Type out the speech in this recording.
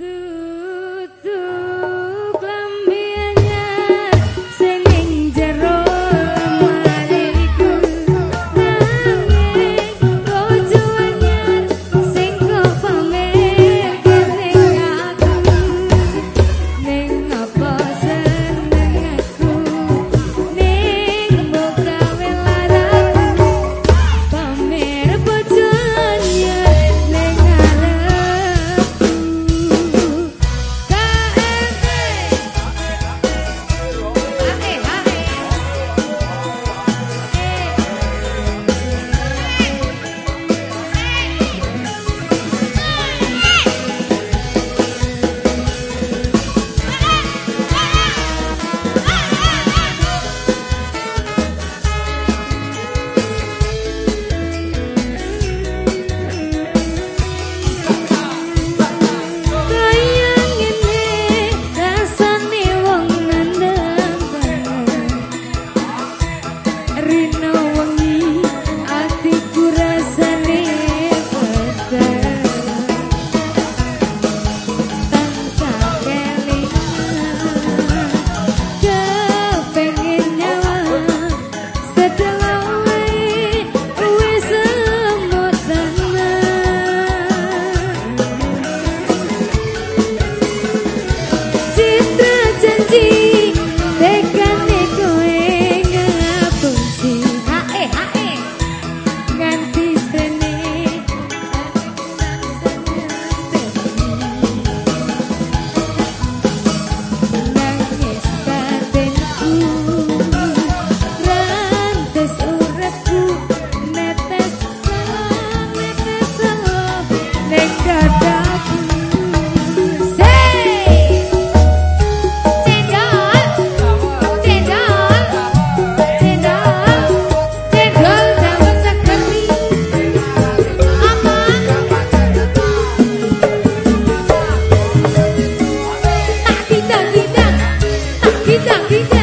Thank Kita, kita